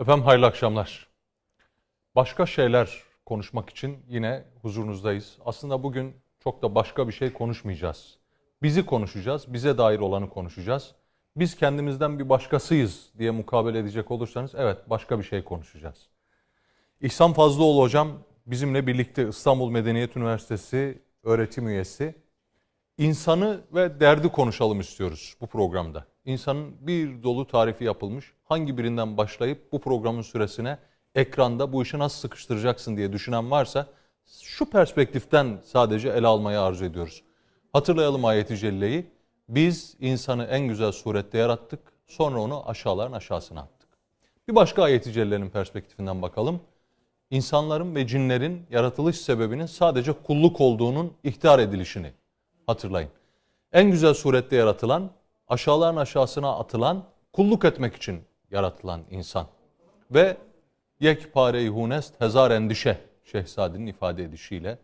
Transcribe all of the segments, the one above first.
Efendim hayırlı akşamlar. Başka şeyler konuşmak için yine huzurunuzdayız. Aslında bugün çok da başka bir şey konuşmayacağız. Bizi konuşacağız, bize dair olanı konuşacağız. Biz kendimizden bir başkasıyız diye mukabele edecek olursanız evet başka bir şey konuşacağız. İhsan Fazlıoğlu hocam bizimle birlikte İstanbul Medeniyet Üniversitesi öğretim üyesi. İnsanı ve derdi konuşalım istiyoruz bu programda. İnsanın bir dolu tarifi yapılmış. Hangi birinden başlayıp bu programın süresine ekranda bu işi nasıl sıkıştıracaksın diye düşünen varsa şu perspektiften sadece ele almayı arzu ediyoruz. Hatırlayalım ayeti celleyi. Biz insanı en güzel surette yarattık. Sonra onu aşağıların aşağısına attık. Bir başka ayeti cellenin perspektifinden bakalım. İnsanların ve cinlerin yaratılış sebebinin sadece kulluk olduğunun ihtar edilişini hatırlayın. En güzel surette yaratılan, aşağıların aşağısına atılan, kulluk etmek için yaratılan insan. Ve yekpare-i hunest hezar endişe şehzadenin ifade edişiyle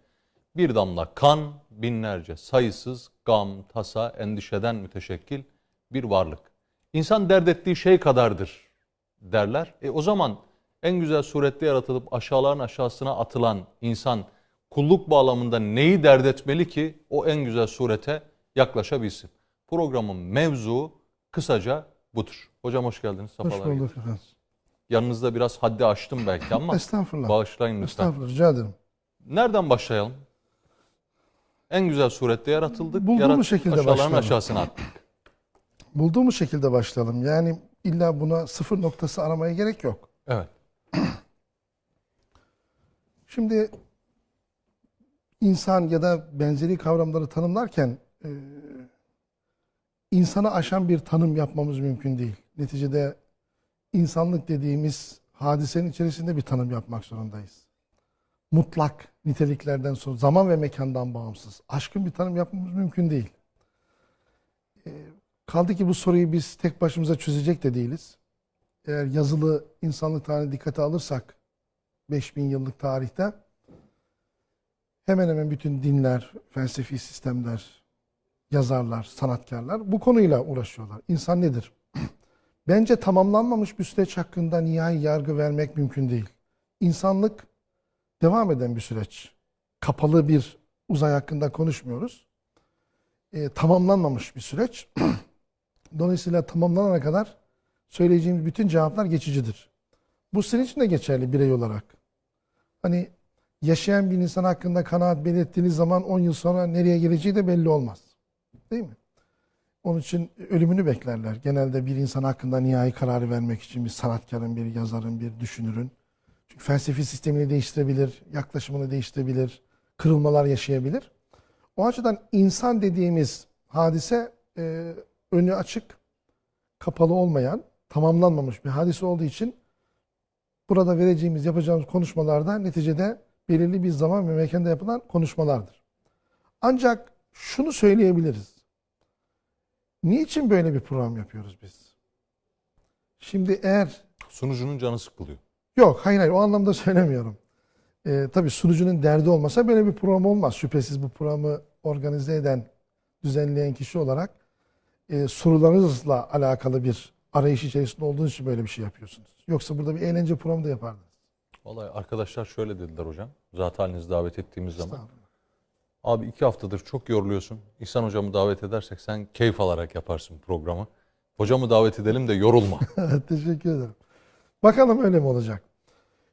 bir damla kan, binlerce sayısız gam, tasa, endişeden müteşekkil bir varlık. İnsan dert ettiği şey kadardır derler. E o zaman en güzel surette yaratılıp aşağıların aşağısına atılan insan kulluk bağlamında neyi dert etmeli ki o en güzel surete yaklaşabilsin? Programın mevzu kısaca budur. Hocam hoş geldiniz. Hoş bulduk efendim. Yanınızda biraz haddi aştım belki ama Estağfurullah. bağışlayın lütfen. Estağfurullah rica ederim. Nereden başlayalım? En güzel surette yaratıldık. Bulduğumuz yarattık, şekilde aşağıların başlayalım. aşağısına attık. Bulduğumuz şekilde başlayalım. Yani illa buna sıfır noktası aramaya gerek yok. Evet. Şimdi insan ya da benzeri kavramları tanımlarken e, insanı aşan bir tanım yapmamız mümkün değil. Neticede insanlık dediğimiz hadisenin içerisinde bir tanım yapmak zorundayız. Mutlak niteliklerden sonra zaman ve mekandan bağımsız. Aşkın bir tanım yapmamız mümkün değil. E, kaldı ki bu soruyu biz tek başımıza çözecek de değiliz. Eğer yazılı insanlık tarihine dikkate alırsak 5000 yıllık tarihte hemen hemen bütün dinler, felsefi sistemler, yazarlar, sanatkarlar bu konuyla uğraşıyorlar. İnsan nedir? Bence tamamlanmamış süreç hakkında nihai yargı vermek mümkün değil. İnsanlık devam eden bir süreç. Kapalı bir uzay hakkında konuşmuyoruz. E, tamamlanmamış bir süreç. Dolayısıyla tamamlanana kadar söyleyeceğimiz bütün cevaplar geçicidir. Bu sizin için de geçerli birey olarak. Hani yaşayan bir insan hakkında kanaat belirttiğiniz zaman 10 yıl sonra nereye geleceği de belli olmaz. Değil mi? Onun için ölümünü beklerler. Genelde bir insan hakkında nihai kararı vermek için bir sanatkarın, bir yazarın, bir düşünürün. Çünkü felsefi sistemini değiştirebilir, yaklaşımını değiştirebilir, kırılmalar yaşayabilir. O açıdan insan dediğimiz hadise e, önü açık, kapalı olmayan, tamamlanmamış bir hadise olduğu için burada vereceğimiz, yapacağımız konuşmalarda neticede belirli bir zaman ve mekanda yapılan konuşmalardır. Ancak şunu söyleyebiliriz. Niçin böyle bir program yapıyoruz biz? Şimdi eğer... Sunucunun canı sıkılıyor. Yok hayır hayır o anlamda söylemiyorum. Ee, tabii sunucunun derdi olmasa böyle bir program olmaz. Şüphesiz bu programı organize eden, düzenleyen kişi olarak e, sorularınızla alakalı bir arayış içerisinde olduğunuz için böyle bir şey yapıyorsunuz. Yoksa burada bir eğlence programı da yapardınız. Vallahi arkadaşlar şöyle dediler hocam. Zaten halinizi davet ettiğimiz zaman. Abi iki haftadır çok yoruluyorsun. İhsan hocamı davet edersek sen keyif alarak yaparsın programı. Hocamı davet edelim de yorulma. Teşekkür ederim. Bakalım öyle mi olacak?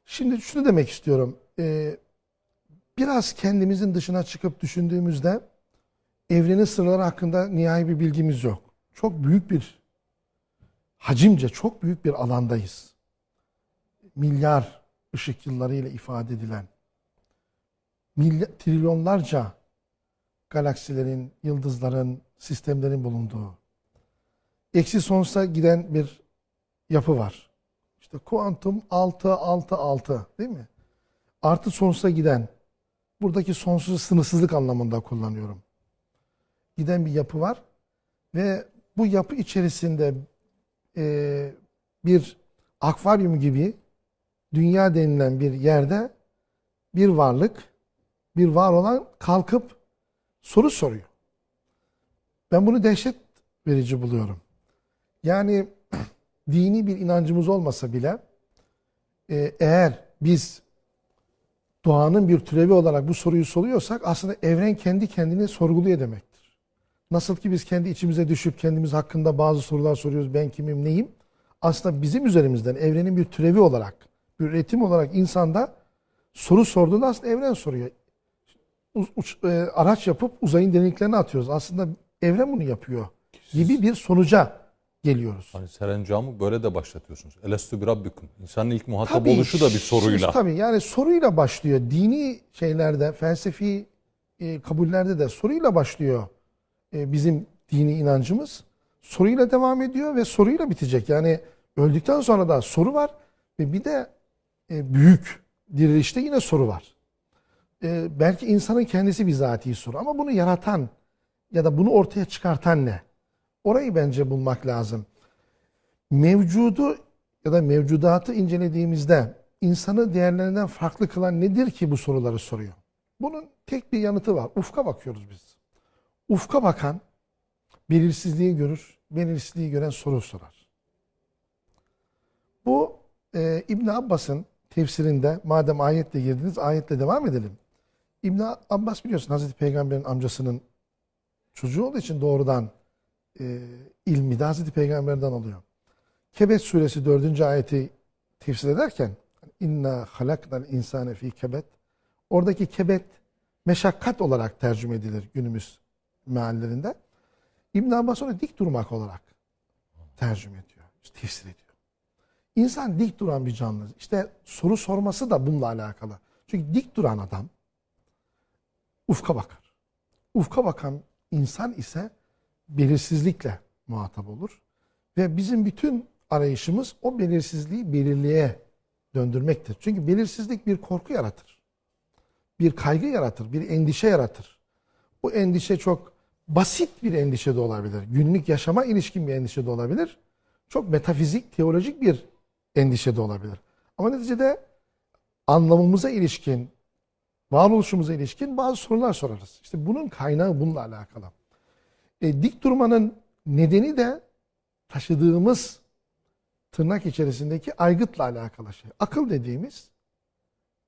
Şimdi şunu demek istiyorum. Ee, biraz kendimizin dışına çıkıp düşündüğümüzde evrenin sırları hakkında nihai bir bilgimiz yok. Çok büyük bir hacimce çok büyük bir alandayız. Milyar ışık yıllarıyla ifade edilen milyar, trilyonlarca galaksilerin, yıldızların, sistemlerin bulunduğu eksi sonsuza giden bir yapı var. İşte kuantum 6 6 6 değil mi? Artı sonsuza giden buradaki sonsuz sınırsızlık anlamında kullanıyorum. Giden bir yapı var ve bu yapı içerisinde e, bir akvaryum gibi dünya denilen bir yerde bir varlık, bir var olan kalkıp soru soruyor. Ben bunu dehşet verici buluyorum. Yani dini bir inancımız olmasa bile e, eğer biz doğanın bir türevi olarak bu soruyu soruyorsak aslında evren kendi kendini sorguluyor demektir. Nasıl ki biz kendi içimize düşüp kendimiz hakkında bazı sorular soruyoruz. Ben kimim, neyim? Aslında bizim üzerimizden evrenin bir türevi olarak, bir üretim olarak insanda soru sorduğunda aslında evren soruyor. Uç, e, araç yapıp uzayın derinliklerine atıyoruz. Aslında evren bunu yapıyor gibi bir sonuca geliyoruz. Hani serencamı böyle de başlatıyorsunuz. Elestü bir rabbiküm. İnsanın ilk muhatap tabii, oluşu da bir soruyla. Tabii yani soruyla başlıyor. Dini şeylerde, felsefi e, kabullerde de soruyla başlıyor e, bizim dini inancımız. Soruyla devam ediyor ve soruyla bitecek. Yani öldükten sonra da soru var ve bir de e, büyük dirilişte yine soru var. E, belki insanın kendisi bizatihi soru ama bunu yaratan ya da bunu ortaya çıkartan ne? Orayı bence bulmak lazım. Mevcudu ya da mevcudatı incelediğimizde insanı diğerlerinden farklı kılan nedir ki bu soruları soruyor? Bunun tek bir yanıtı var. Ufka bakıyoruz biz. Ufka bakan belirsizliği görür, belirsizliği gören soru sorar. Bu e, İbn Abbas'ın tefsirinde madem ayetle girdiniz ayetle devam edelim. İbn Abbas biliyorsun Hazreti Peygamber'in amcasının çocuğu olduğu için doğrudan e, ilmi de Hazreti Peygamber'den alıyor. Kebet suresi 4. ayeti tefsir ederken inna halaknal insane fi kebet oradaki kebet meşakkat olarak tercüme edilir günümüz meallerinde. İbn Abbas onu dik durmak olarak tercüme ediyor. Tefsir ediyor. İnsan dik duran bir canlı. İşte soru sorması da bununla alakalı. Çünkü dik duran adam ufka bakar. Ufka bakan insan ise belirsizlikle muhatap olur. Ve bizim bütün arayışımız o belirsizliği belirliğe döndürmektir. Çünkü belirsizlik bir korku yaratır. Bir kaygı yaratır, bir endişe yaratır. Bu endişe çok basit bir endişe de olabilir. Günlük yaşama ilişkin bir endişe de olabilir. Çok metafizik, teolojik bir endişe de olabilir. Ama neticede anlamımıza ilişkin, varoluşumuza ilişkin bazı sorular sorarız. İşte bunun kaynağı bununla alakalı. E, dik durmanın nedeni de taşıdığımız tırnak içerisindeki aygıtla alakalı şey. Akıl dediğimiz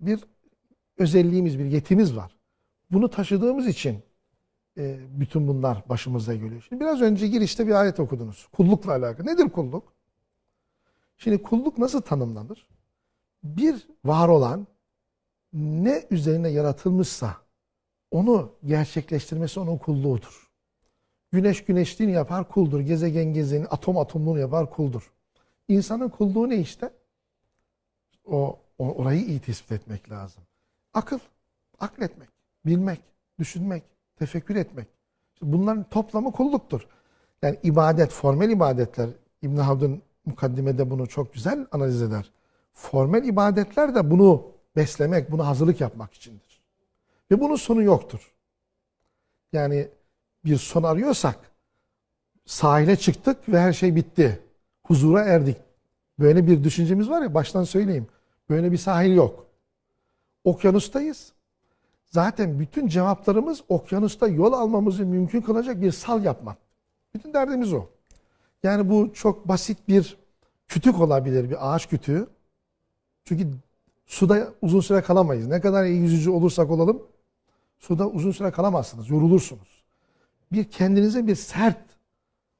bir özelliğimiz, bir yetimiz var. Bunu taşıdığımız için e, bütün bunlar başımıza geliyor. Şimdi biraz önce girişte bir ayet okudunuz. Kullukla alakalı. Nedir kulluk? Şimdi kulluk nasıl tanımlanır? Bir var olan ne üzerine yaratılmışsa onu gerçekleştirmesi onun kulluğudur. Güneş güneşliğini yapar kuldur. Gezegen gezeni, atom atomluğunu yapar kuldur. İnsanın kulluğu ne işte? O, o orayı iyi tespit etmek lazım. Akıl, akletmek, bilmek, düşünmek, tefekkür etmek. İşte bunların toplamı kulluktur. Yani ibadet, formel ibadetler, İbn Haldun mukaddimede bunu çok güzel analiz eder. Formel ibadetler de bunu beslemek, bunu hazırlık yapmak içindir. Ve bunun sonu yoktur. Yani bir son arıyorsak sahile çıktık ve her şey bitti. Huzura erdik. Böyle bir düşüncemiz var ya baştan söyleyeyim. Böyle bir sahil yok. Okyanustayız. Zaten bütün cevaplarımız okyanusta yol almamızı mümkün kılacak bir sal yapmak. Bütün derdimiz o. Yani bu çok basit bir kütük olabilir, bir ağaç kütüğü. Çünkü suda uzun süre kalamayız. Ne kadar iyi yüzücü olursak olalım, suda uzun süre kalamazsınız, yorulursunuz. Bir kendinize bir sert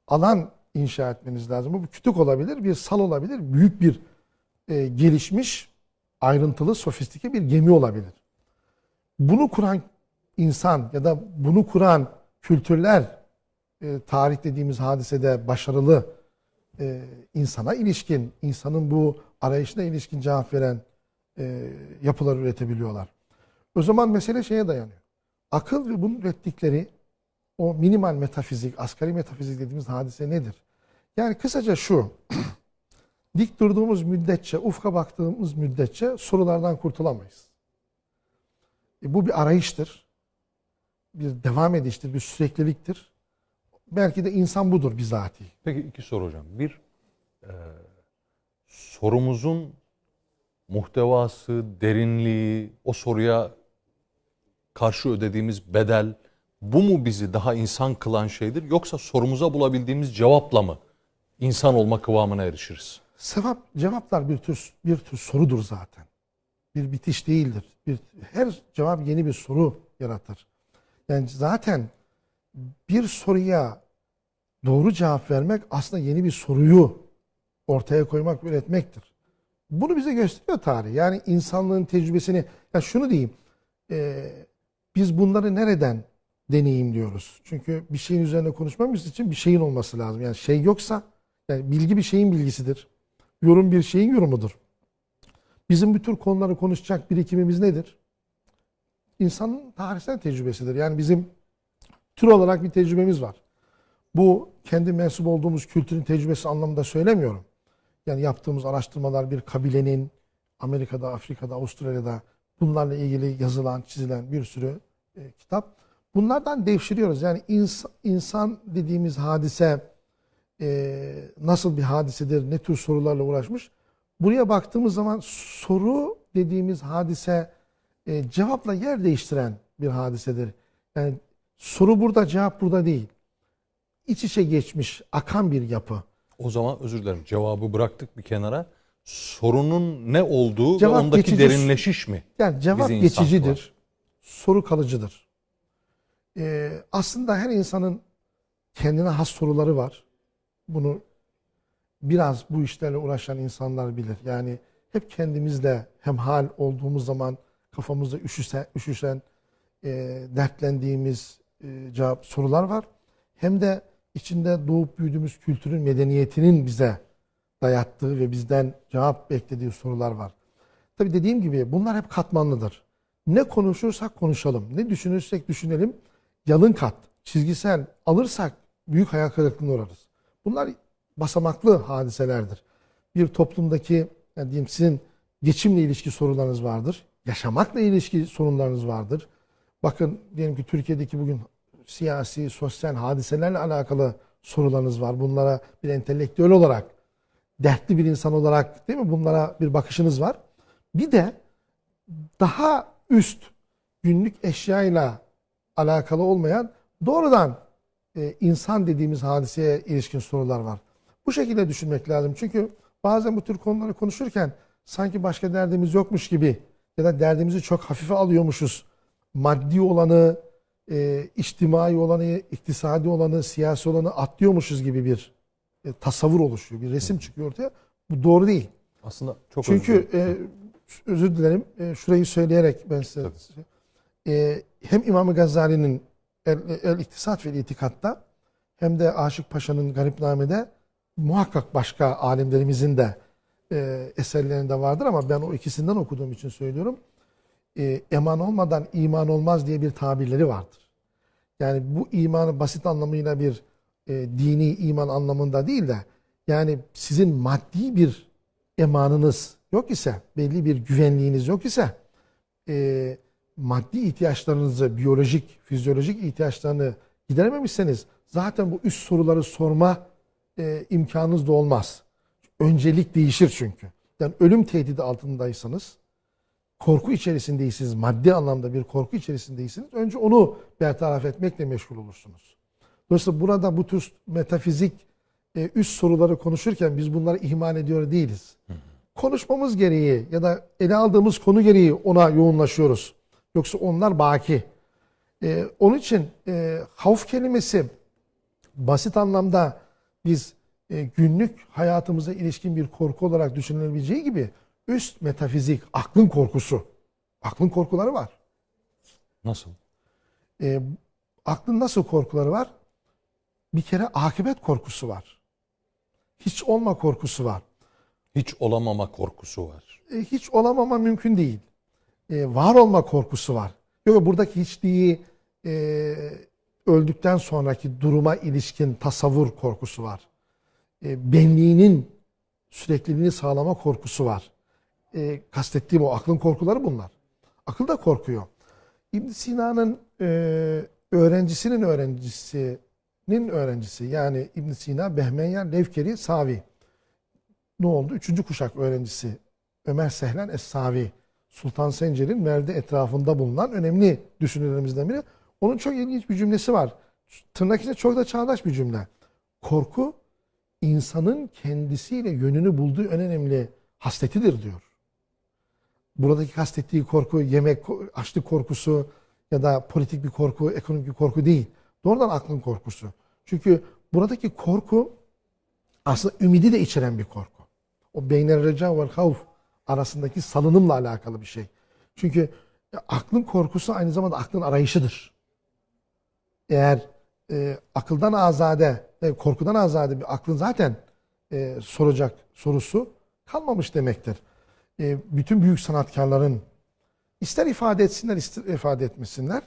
alan inşa etmeniz lazım. Bu kütük olabilir, bir sal olabilir, büyük bir e, gelişmiş, ayrıntılı, sofistike bir gemi olabilir. Bunu kuran insan ya da bunu kuran kültürler e, tarih dediğimiz hadisede başarılı e, insana ilişkin, insanın bu arayışına ilişkin cevap veren e, yapılar üretebiliyorlar. O zaman mesele şeye dayanıyor. Akıl ve bunun ürettikleri o minimal metafizik, asgari metafizik dediğimiz hadise nedir? Yani kısaca şu, dik durduğumuz müddetçe, ufka baktığımız müddetçe sorulardan kurtulamayız. E, bu bir arayıştır. Bir devam ediştir, bir sürekliliktir. Belki de insan budur bizatihi. Peki iki soru hocam. Bir, e, sorumuzun muhtevası, derinliği, o soruya karşı ödediğimiz bedel bu mu bizi daha insan kılan şeydir yoksa sorumuza bulabildiğimiz cevapla mı insan olma kıvamına erişiriz? Sevap, cevaplar bir tür bir tür sorudur zaten. Bir bitiş değildir. Bir, her cevap yeni bir soru yaratır. Yani zaten bir soruya doğru cevap vermek aslında yeni bir soruyu ortaya koymak, üretmektir. Bunu bize gösteriyor tarih. Yani insanlığın tecrübesini, ya şunu diyeyim, e, biz bunları nereden deneyimliyoruz? Çünkü bir şeyin üzerine konuşmamız için bir şeyin olması lazım. Yani şey yoksa, yani bilgi bir şeyin bilgisidir. Yorum bir şeyin yorumudur. Bizim bu tür konuları konuşacak birikimimiz nedir? İnsanın tarihsel tecrübesidir. Yani bizim tür olarak bir tecrübemiz var. Bu kendi mensup olduğumuz kültürün tecrübesi anlamında söylemiyorum. Yani yaptığımız araştırmalar bir kabilenin Amerika'da, Afrika'da, Avustralya'da bunlarla ilgili yazılan, çizilen bir sürü e, kitap. Bunlardan devşiriyoruz. Yani ins insan dediğimiz hadise e, nasıl bir hadisedir, ne tür sorularla uğraşmış. Buraya baktığımız zaman soru dediğimiz hadise e, cevapla yer değiştiren bir hadisedir. Yani soru burada, cevap burada değil. İç içe geçmiş, akan bir yapı. O zaman özür dilerim cevabı bıraktık bir kenara. Sorunun ne olduğu Cevap ve ondaki geçici- derinleşiş mi? Yani cevap Bizi geçicidir. kılar. Soru kalıcıdır. Ee, aslında her insanın kendine has soruları var. Bunu biraz bu işlerle uğraşan insanlar bilir. Yani hep kendimizle hemhal olduğumuz zaman kafamızda üşüsen, üşüşen, e, dertlendiğimiz e, cevap sorular var. Hem de içinde doğup büyüdüğümüz kültürün, medeniyetinin bize dayattığı ve bizden cevap beklediği sorular var. Tabii dediğim gibi bunlar hep katmanlıdır. Ne konuşursak konuşalım, ne düşünürsek düşünelim, yalın kat, çizgisel alırsak büyük hayal kırıklığına uğrarız. Bunlar basamaklı hadiselerdir. Bir toplumdaki, yani diyeyim sizin geçimle ilişki sorunlarınız vardır. Yaşamakla ilişki sorunlarınız vardır. Bakın diyelim ki Türkiye'deki bugün siyasi, sosyal hadiselerle alakalı sorularınız var. Bunlara bir entelektüel olarak, dertli bir insan olarak değil mi bunlara bir bakışınız var. Bir de daha üst günlük eşyayla alakalı olmayan doğrudan e, insan dediğimiz hadiseye ilişkin sorular var. Bu şekilde düşünmek lazım. Çünkü bazen bu tür konuları konuşurken sanki başka derdimiz yokmuş gibi ya da derdimizi çok hafife alıyormuşuz. Maddi olanı, e, içtimai olanı, iktisadi olanı, siyasi olanı atlıyormuşuz gibi bir e, tasavvur oluşuyor. Bir resim çıkıyor ortaya. Bu doğru değil. Aslında çok özür Çünkü dilerim. e, özür dilerim. E, şurayı söyleyerek ben size e, hem İmam Gazali'nin El, El İktisat ve İtikat'ta hem de Aşık Paşa'nın Garipname'de muhakkak başka alimlerimizin de e, eserlerinde vardır ama ben o ikisinden okuduğum için söylüyorum. E, eman olmadan iman olmaz diye bir tabirleri vardır. Yani bu imanı basit anlamıyla bir e, dini iman anlamında değil de yani sizin maddi bir emanınız yok ise, belli bir güvenliğiniz yok ise e, maddi ihtiyaçlarınızı, biyolojik, fizyolojik ihtiyaçlarını giderememişseniz zaten bu üst soruları sorma e, imkanınız da olmaz. Öncelik değişir çünkü. Yani ölüm tehdidi altındaysanız, korku içerisindeysiniz, maddi anlamda bir korku içerisindeysiniz. Önce onu bertaraf etmekle meşgul olursunuz. Dolayısıyla burada bu tür metafizik e, üst soruları konuşurken biz bunları ihmal ediyor değiliz. Konuşmamız gereği ya da ele aldığımız konu gereği ona yoğunlaşıyoruz. Yoksa onlar baki. E, onun için e, havf kelimesi basit anlamda biz e, günlük hayatımıza ilişkin bir korku olarak düşünülebileceği gibi üst metafizik, aklın korkusu. Aklın korkuları var. Nasıl? E, aklın nasıl korkuları var? Bir kere akıbet korkusu var. Hiç olma korkusu var. Hiç olamama korkusu var. E, hiç olamama mümkün değil. E, var olma korkusu var. Yok buradaki hiçliği e, öldükten sonraki duruma ilişkin tasavvur korkusu var. E, benliğinin sürekliliğini sağlama korkusu var. E, kastettiğim o aklın korkuları bunlar. Akıl da korkuyor. İbn Sina'nın e, öğrencisinin öğrencisinin öğrencisi yani İbn Sina, Behmenyan, Levkeri, Savi. Ne oldu? Üçüncü kuşak öğrencisi Ömer Sehlen Es-Savi. Sultan Sencer'in Merdi etrafında bulunan önemli düşünürlerimizden biri. Onun çok ilginç bir cümlesi var. Tırnak içinde çok da çağdaş bir cümle. Korku insanın kendisiyle yönünü bulduğu en önemli hasletidir diyor. Buradaki kastettiği korku yemek, açlık korkusu ya da politik bir korku, ekonomik bir korku değil. Doğrudan aklın korkusu. Çünkü buradaki korku aslında ümidi de içeren bir korku. O beyner reca ve havf arasındaki salınımla alakalı bir şey. Çünkü aklın korkusu aynı zamanda aklın arayışıdır. Eğer e, akıldan azade, e, korkudan azade bir aklın zaten e, soracak sorusu kalmamış demektir. E, bütün büyük sanatkarların ister ifade etsinler ister ifade etmesinler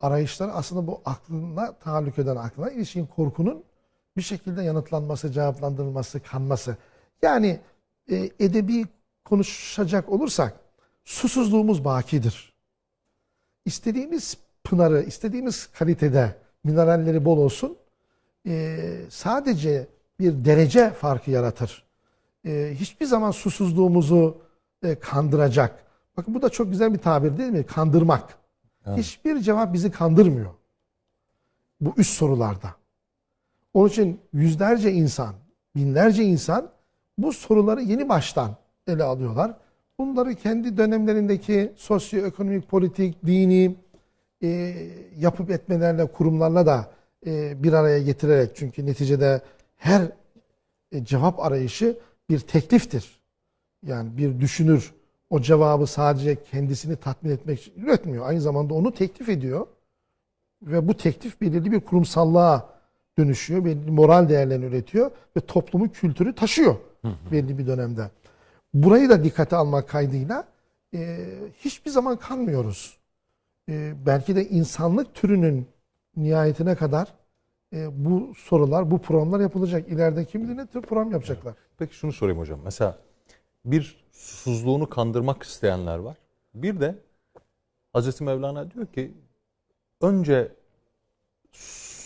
arayışları aslında bu aklına tahallük eden aklına ilişkin korkunun bir şekilde yanıtlanması, cevaplandırılması, kanması. Yani e, edebi konuşacak olursak susuzluğumuz bakidir. İstediğimiz pınarı, istediğimiz kalitede mineralleri bol olsun e, sadece bir derece farkı yaratır. E, hiçbir zaman susuzluğumuzu e, kandıracak. Bakın bu da çok güzel bir tabir değil mi? Kandırmak. Evet. Hiçbir cevap bizi kandırmıyor. Bu üst sorularda. Onun için yüzlerce insan, binlerce insan bu soruları yeni baştan ele alıyorlar. Bunları kendi dönemlerindeki sosyoekonomik, politik, dini e, yapıp etmelerle, kurumlarla da e, bir araya getirerek çünkü neticede her e, cevap arayışı bir tekliftir. Yani bir düşünür o cevabı sadece kendisini tatmin etmek için üretmiyor. Aynı zamanda onu teklif ediyor. Ve bu teklif belirli bir kurumsallığa dönüşüyor. Belirli moral değerlerini üretiyor. Ve toplumun kültürü taşıyor belli bir dönemde. Burayı da dikkate almak kaydıyla e, hiçbir zaman kanmıyoruz. E, belki de insanlık türünün nihayetine kadar e, bu sorular, bu programlar yapılacak. İleride kim bilir ne tür program yapacaklar. Peki şunu sorayım hocam. Mesela bir susuzluğunu kandırmak isteyenler var. Bir de Hazreti Mevlana diyor ki önce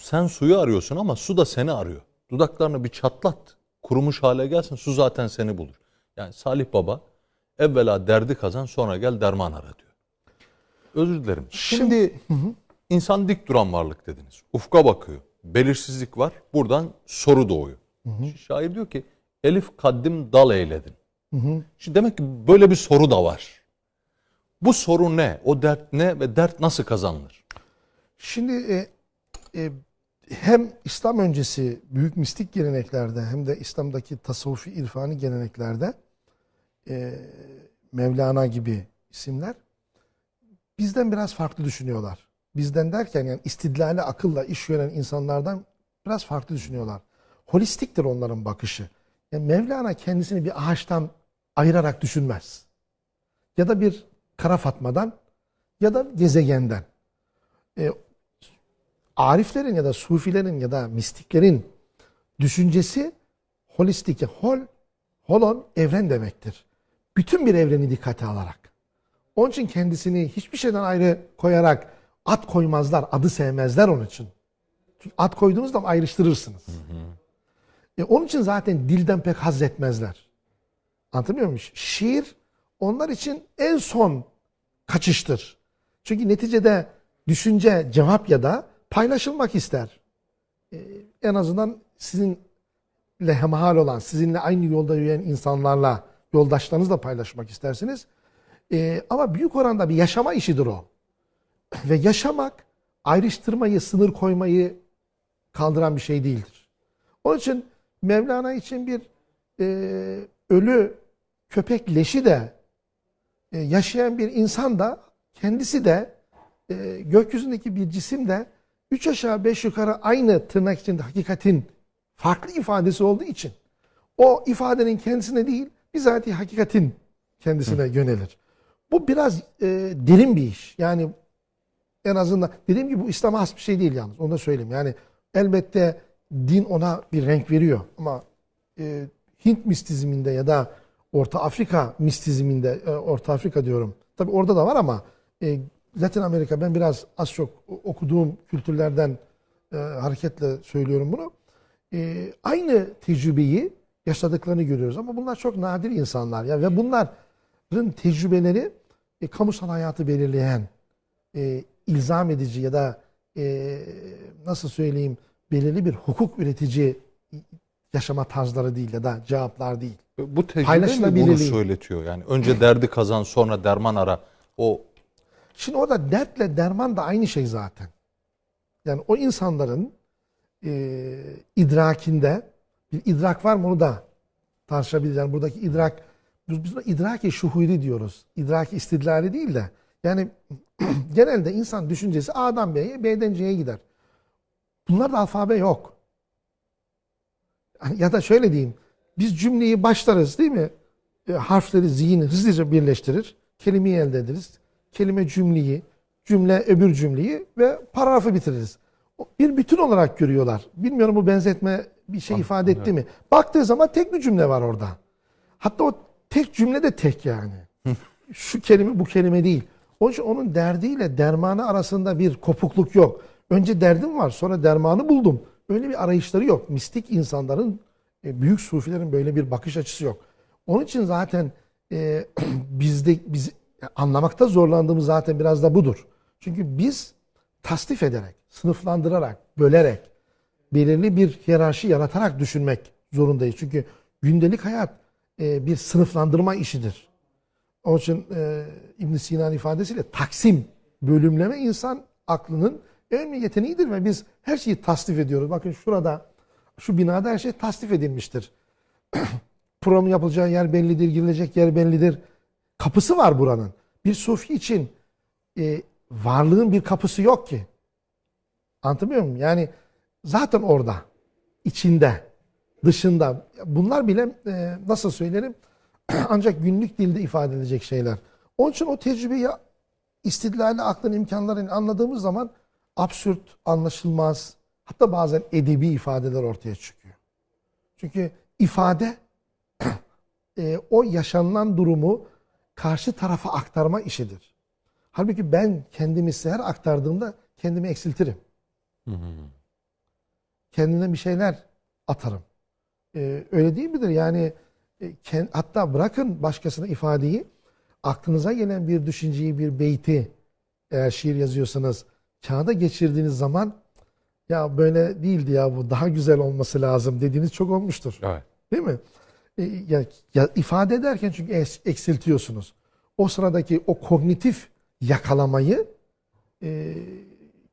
sen suyu arıyorsun ama su da seni arıyor. Dudaklarını bir çatlat. Kurumuş hale gelsin su zaten seni bulur. Yani Salih Baba evvela derdi kazan sonra gel derman ara diyor. Özür dilerim. Şimdi hı hı. insan dik duran varlık dediniz. Ufka bakıyor. Belirsizlik var. Buradan soru doğuyor. Hı hı. Şair diyor ki Elif kaddim dal eyledin. Hı hı. Şimdi demek ki böyle bir soru da var. Bu soru ne? O dert ne ve dert nasıl kazanılır? Şimdi e, e, hem İslam öncesi büyük mistik geleneklerde hem de İslam'daki tasavvufi irfani geleneklerde e, Mevlana gibi isimler bizden biraz farklı düşünüyorlar. Bizden derken yani istidlali akılla iş gören insanlardan biraz farklı düşünüyorlar. Holistiktir onların bakışı. Yani Mevlana kendisini bir ağaçtan ayırarak düşünmez. Ya da bir kara fatmadan ya da gezegenden. E, ariflerin ya da sufilerin ya da mistiklerin düşüncesi holistik. Hol, holon evren demektir. Bütün bir evreni dikkate alarak. Onun için kendisini hiçbir şeyden ayrı koyarak at koymazlar, adı sevmezler onun için. Çünkü at koyduğunuz zaman ayrıştırırsınız. Hı hı. E, onun için zaten dilden pek haz etmezler. Anlatabiliyor muyum? Şiir onlar için en son kaçıştır. Çünkü neticede düşünce, cevap ya da paylaşılmak ister. Ee, en azından sizinle hemhal olan, sizinle aynı yolda yürüyen insanlarla, yoldaşlarınızla paylaşmak istersiniz. Ee, ama büyük oranda bir yaşama işidir o. Ve yaşamak ayrıştırmayı, sınır koymayı kaldıran bir şey değildir. Onun için Mevlana için bir e, ölü köpek leşi de e, yaşayan bir insan da kendisi de e, gökyüzündeki bir cisim de üç aşağı beş yukarı aynı tırnak içinde hakikatin farklı ifadesi olduğu için o ifadenin kendisine değil bizatihi hakikatin kendisine Hı. yönelir. Bu biraz e, derin bir iş. Yani en azından dediğim gibi bu İslam'a has bir şey değil yalnız. Onu da söyleyeyim. Yani elbette din ona bir renk veriyor. Ama e, Hint mistizminde ya da Orta Afrika mistizminde, e, Orta Afrika diyorum. Tabi orada da var ama e, Latin Amerika ben biraz az çok okuduğum kültürlerden e, hareketle söylüyorum bunu. E, aynı tecrübeyi yaşadıklarını görüyoruz ama bunlar çok nadir insanlar ya ve bunların tecrübeleri e, kamusal hayatı belirleyen, e, ilzam edici ya da e, nasıl söyleyeyim belirli bir hukuk üretici yaşama tarzları değil ya da cevaplar değil. Bu tecrübe mi bunu söyletiyor? Yani önce derdi kazan sonra derman ara. O Şimdi orada dertle derman da aynı şey zaten. Yani o insanların e, idrakinde bir idrak var mı onu da tartışabiliriz. Yani buradaki idrak biz, biz idraki şuhudi diyoruz. İdraki istidlali değil de yani genelde insan düşüncesi A'dan B'ye, B'den C'ye gider. Bunlarda alfabe yok. Ya da şöyle diyeyim. Biz cümleyi başlarız değil mi? E, harfleri zihni hızlıca birleştirir. Kelimeyi elde ederiz. Kelime cümleyi, cümle öbür cümleyi ve paragrafı bitiririz. Bir bütün olarak görüyorlar. Bilmiyorum bu benzetme bir şey ifade etti mi? Baktığı zaman tek bir cümle var orada. Hatta o tek cümle de tek yani. Şu kelime bu kelime değil. Onun için onun derdiyle dermanı arasında bir kopukluk yok. Önce derdim var sonra dermanı buldum. Öyle bir arayışları yok. Mistik insanların, e, büyük sufilerin böyle bir bakış açısı yok. Onun için zaten e, bizde biz anlamakta zorlandığımız zaten biraz da budur. Çünkü biz tasnif ederek, sınıflandırarak, bölerek, belirli bir hiyerarşi yaratarak düşünmek zorundayız. Çünkü gündelik hayat e, bir sınıflandırma işidir. Onun için e, ibn Sina'nın ifadesiyle taksim, bölümleme insan aklının önemli yeteneğidir ve biz her şeyi tasnif ediyoruz. Bakın şurada, şu binada her şey tasnif edilmiştir. Programın yapılacağı yer bellidir, girilecek yer bellidir. Kapısı var buranın. Bir sufi için e, varlığın bir kapısı yok ki. Anlatabiliyor muyum? Yani zaten orada, içinde, dışında. Bunlar bile e, nasıl söylerim ancak günlük dilde ifade edecek şeyler. Onun için o tecrübeyi istidlali aklın imkanlarını anladığımız zaman absürt, anlaşılmaz, hatta bazen edebi ifadeler ortaya çıkıyor. Çünkü ifade e, o yaşanılan durumu karşı tarafa aktarma işidir. Halbuki ben kendimi size her aktardığımda kendimi eksiltirim. Kendine bir şeyler atarım. Ee, öyle değil midir? Yani e, kend- hatta bırakın başkasına ifadeyi aklınıza gelen bir düşünceyi, bir beyti eğer şiir yazıyorsanız kağıda geçirdiğiniz zaman ya böyle değildi ya bu daha güzel olması lazım dediğiniz çok olmuştur. evet. Değil mi? E, ya, ya ifade ederken çünkü es- eksiltiyorsunuz. O sıradaki o kognitif yakalamayı e,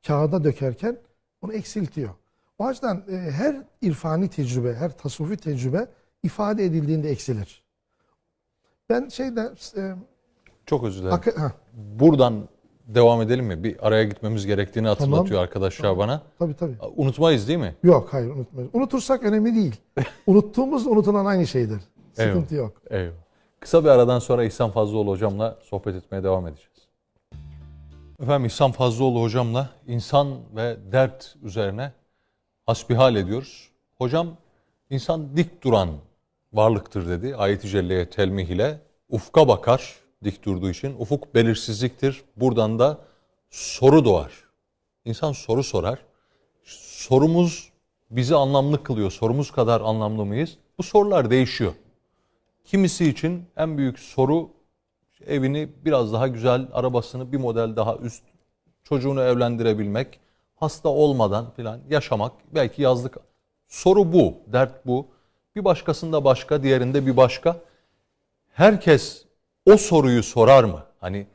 kağıda dökerken onu eksiltiyor. O açıdan e, her irfani tecrübe, her tasavvufi tecrübe ifade edildiğinde eksilir. Ben şeyde e, Çok özür dilerim. ha, Buradan devam edelim mi? Bir araya gitmemiz gerektiğini hatırlatıyor arkadaşlar bana. tabii tabii. Unutmayız değil mi? Yok hayır unutmayız. Unutursak önemli değil. Unuttuğumuz unutulan aynı şeydir. Sıkıntı yok. Eyvallah. Kısa bir aradan sonra İhsan Fazlıoğlu hocamla sohbet etmeye devam edeceğiz. Efendim İhsan Fazlıoğlu hocamla insan ve dert üzerine hasbihal ediyoruz. Hocam insan dik duran varlıktır dedi. Ayet-i Celle'ye telmih ile ufka bakar dik durduğu için. Ufuk belirsizliktir. Buradan da soru doğar. İnsan soru sorar. Sorumuz bizi anlamlı kılıyor. Sorumuz kadar anlamlı mıyız? Bu sorular değişiyor. Kimisi için en büyük soru evini biraz daha güzel, arabasını bir model daha üst, çocuğunu evlendirebilmek, hasta olmadan filan yaşamak. Belki yazlık. Soru bu, dert bu. Bir başkasında başka, diğerinde bir başka. Herkes o soruyu sorar mı? Hani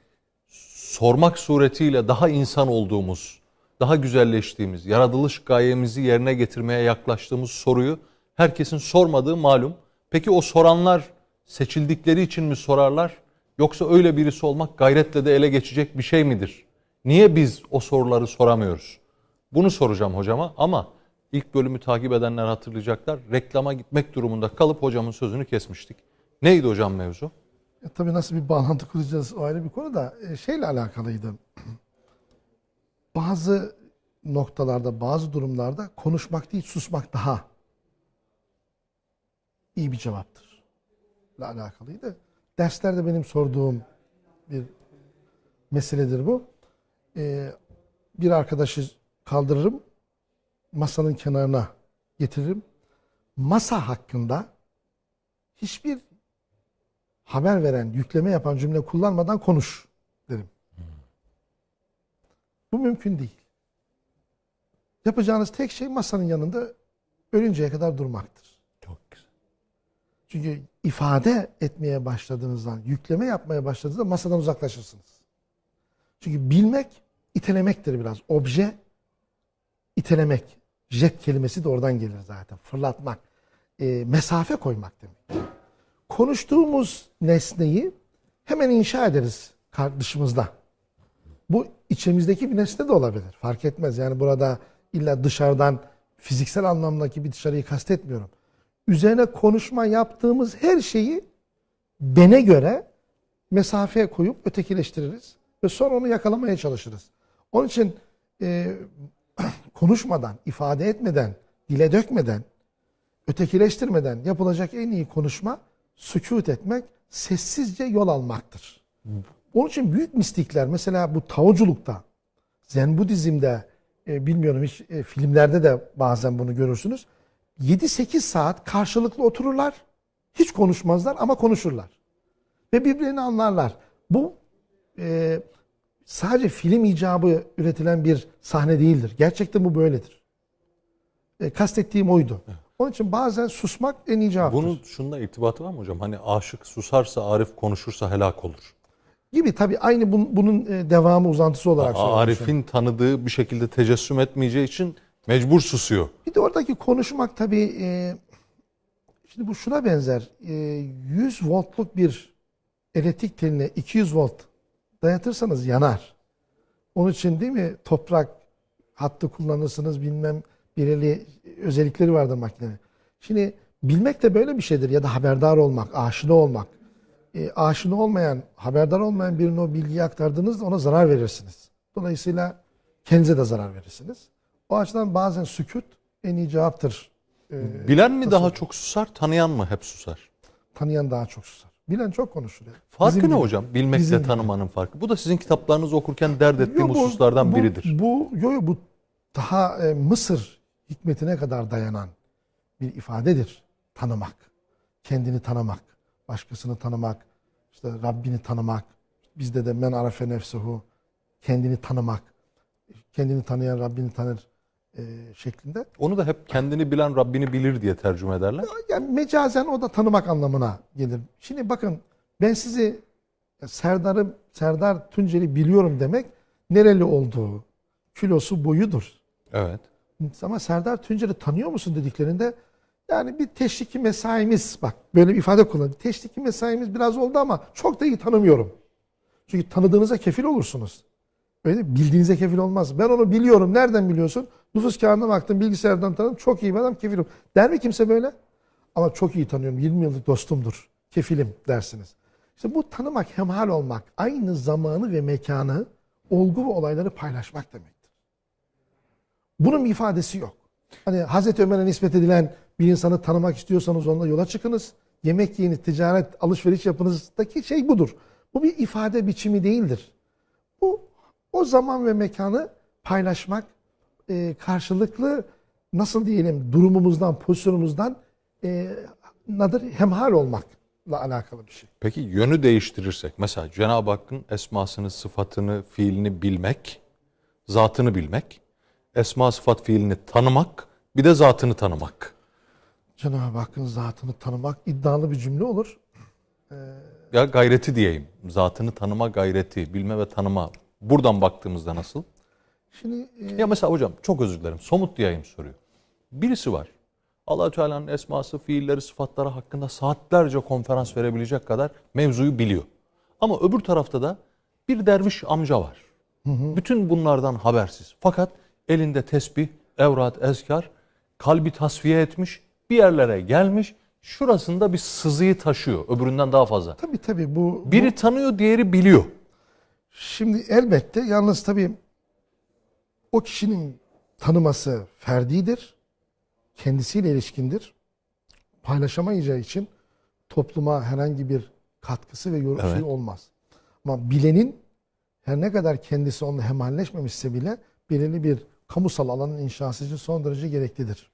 sormak suretiyle daha insan olduğumuz, daha güzelleştiğimiz, yaratılış gayemizi yerine getirmeye yaklaştığımız soruyu herkesin sormadığı malum. Peki o soranlar seçildikleri için mi sorarlar? Yoksa öyle birisi olmak gayretle de ele geçecek bir şey midir? Niye biz o soruları soramıyoruz? Bunu soracağım hocama ama ilk bölümü takip edenler hatırlayacaklar. Reklama gitmek durumunda kalıp hocamın sözünü kesmiştik. Neydi hocam mevzu? E, tabii nasıl bir bağlantı kuracağız o ayrı bir konu da e, şeyle alakalıydı. Bazı noktalarda, bazı durumlarda konuşmak değil susmak daha iyi bir cevaptır. ile alakalıydı. Derslerde benim sorduğum bir meseledir bu. E, bir arkadaşı kaldırırım, masanın kenarına getiririm. Masa hakkında hiçbir haber veren, yükleme yapan cümle kullanmadan konuş derim. Bu mümkün değil. Yapacağınız tek şey masanın yanında ölünceye kadar durmaktır. Çünkü ifade etmeye başladığınızdan, yükleme yapmaya başladığınızda masadan uzaklaşırsınız. Çünkü bilmek itelemektir biraz. Obje itelemek. Jet kelimesi de oradan gelir zaten. Fırlatmak. E, mesafe koymak demek. Konuştuğumuz nesneyi hemen inşa ederiz dışımızda. Bu içimizdeki bir nesne de olabilir. Fark etmez. Yani burada illa dışarıdan fiziksel anlamdaki bir dışarıyı kastetmiyorum. Üzerine konuşma yaptığımız her şeyi bene göre mesafeye koyup ötekileştiririz. Ve sonra onu yakalamaya çalışırız. Onun için e, konuşmadan, ifade etmeden, dile dökmeden, ötekileştirmeden yapılacak en iyi konuşma sükut etmek, sessizce yol almaktır. Onun için büyük mistikler mesela bu Taoculukta, Zen Budizm'de e, bilmiyorum hiç e, filmlerde de bazen bunu görürsünüz. 7-8 saat karşılıklı otururlar. Hiç konuşmazlar ama konuşurlar. Ve birbirlerini anlarlar. Bu e, sadece film icabı üretilen bir sahne değildir. Gerçekten bu böyledir. E, kastettiğim oydu. Onun için bazen susmak en iyi cevaptır. Bunun şunda irtibatı var mı hocam? Hani aşık susarsa, Arif konuşursa helak olur. Gibi tabii aynı bun, bunun e, devamı uzantısı olarak söylüyorum. Arif'in tanıdığı bir şekilde tecessüm etmeyeceği için mecbur susuyor. Bir de oradaki konuşmak tabii e, şimdi bu şuna benzer. E, 100 voltluk bir elektrik teline 200 volt dayatırsanız yanar. Onun için değil mi toprak hattı kullanırsınız bilmem belirli özellikleri vardır makinenin. Şimdi bilmek de böyle bir şeydir ya da haberdar olmak, aşina olmak. E, aşina olmayan, haberdar olmayan birine o bilgiyi aktardığınızda ona zarar verirsiniz. Dolayısıyla kendinize de zarar verirsiniz. O açıdan bazen sükut en iyi cevaptır. Ee, Bilen mi daha çok susar, tanıyan mı hep susar? Tanıyan daha çok susar. Bilen çok konuşur. Yani. Farkı bizim ne gibi. hocam? Bilmekle bizim tanımanın gibi. farkı. Bu da sizin kitaplarınızı okurken dert ettiğim yo, bu, hususlardan bu, biridir. Bu, yo, yo, bu daha e, Mısır hikmetine kadar dayanan bir ifadedir. Tanımak. Kendini tanımak. Başkasını tanımak. işte Rabbini tanımak. Bizde de men arafe nefsuhu. Kendini tanımak. Kendini tanıyan Rabbini tanır e, şeklinde. Onu da hep kendini bilen Rabbini bilir diye tercüme ederler. Yani mecazen o da tanımak anlamına gelir. Şimdi bakın ben sizi Serdar'ı Serdar Tunceli biliyorum demek nereli olduğu, kilosu boyudur. Evet. Ama Serdar Tunceli tanıyor musun dediklerinde yani bir teşviki mesaimiz bak böyle bir ifade kullanıyor. Teşviki mesaimiz biraz oldu ama çok da iyi tanımıyorum. Çünkü tanıdığınıza kefil olursunuz. Öyle bildiğinize kefil olmaz. Ben onu biliyorum. Nereden biliyorsun? Nüfus kağıdına baktım, bilgisayardan tanıdım. Çok iyi bir adam kefilim. Der mi kimse böyle? Ama çok iyi tanıyorum. 20 yıllık dostumdur. Kefilim dersiniz. İşte bu tanımak, hemhal olmak, aynı zamanı ve mekanı, olgu ve olayları paylaşmak demektir. Bunun ifadesi yok. Hani Hazreti Ömer'e nispet edilen bir insanı tanımak istiyorsanız onunla yola çıkınız. Yemek yiyiniz, ticaret, alışveriş yapınızdaki şey budur. Bu bir ifade biçimi değildir. Bu o zaman ve mekanı paylaşmak, e, karşılıklı nasıl diyelim durumumuzdan, pozisyonumuzdan e, nadir hemhal olmakla alakalı bir şey. Peki yönü değiştirirsek mesela Cenab-ı Hakk'ın esmasını, sıfatını, fiilini bilmek, zatını bilmek, esma, sıfat, fiilini tanımak, bir de zatını tanımak. Cenab-ı Hakk'ın zatını tanımak iddialı bir cümle olur. Ee, ya gayreti diyeyim. Zatını tanıma gayreti, bilme ve tanıma. Buradan baktığımızda nasıl? Şimdi e... ya mesela hocam çok özür dilerim. Somut diyeyim soruyor. Birisi var. allah Teala'nın esması, fiilleri, sıfatları hakkında saatlerce konferans verebilecek kadar mevzuyu biliyor. Ama öbür tarafta da bir derviş amca var. Hı hı. Bütün bunlardan habersiz. Fakat elinde tesbih, evrat, ezkar, kalbi tasfiye etmiş, bir yerlere gelmiş, şurasında bir sızıyı taşıyor. Öbüründen daha fazla. Tabii tabii bu... Biri bu... tanıyor, diğeri biliyor. Şimdi elbette yalnız tabii o kişinin tanıması ferdidir. Kendisiyle ilişkindir. Paylaşamayacağı için topluma herhangi bir katkısı ve yorum evet. olmaz. Ama bilenin her ne kadar kendisi onunla hemalleşmemişse bile belirli bir kamusal alanın inşası için son derece gereklidir.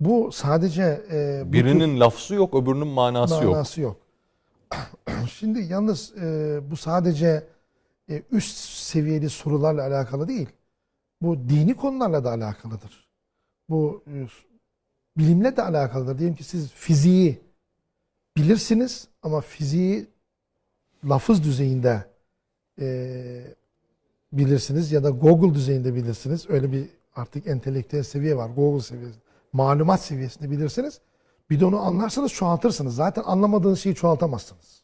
Bu sadece... E, bu Birinin tür, lafzı yok, öbürünün manası, manası yok. Manası yok. Şimdi yalnız e, bu sadece e, üst seviyeli sorularla alakalı değil. Bu dini konularla da alakalıdır. Bu e, bilimle de alakalıdır. Diyelim ki siz fiziği bilirsiniz ama fiziği lafız düzeyinde e, bilirsiniz ya da Google düzeyinde bilirsiniz. Öyle bir artık entelektüel seviye var. Google seviyesi. Malumat seviyesinde bilirsiniz. Bir de onu anlarsanız çoğaltırsınız. Zaten anlamadığınız şeyi çoğaltamazsınız.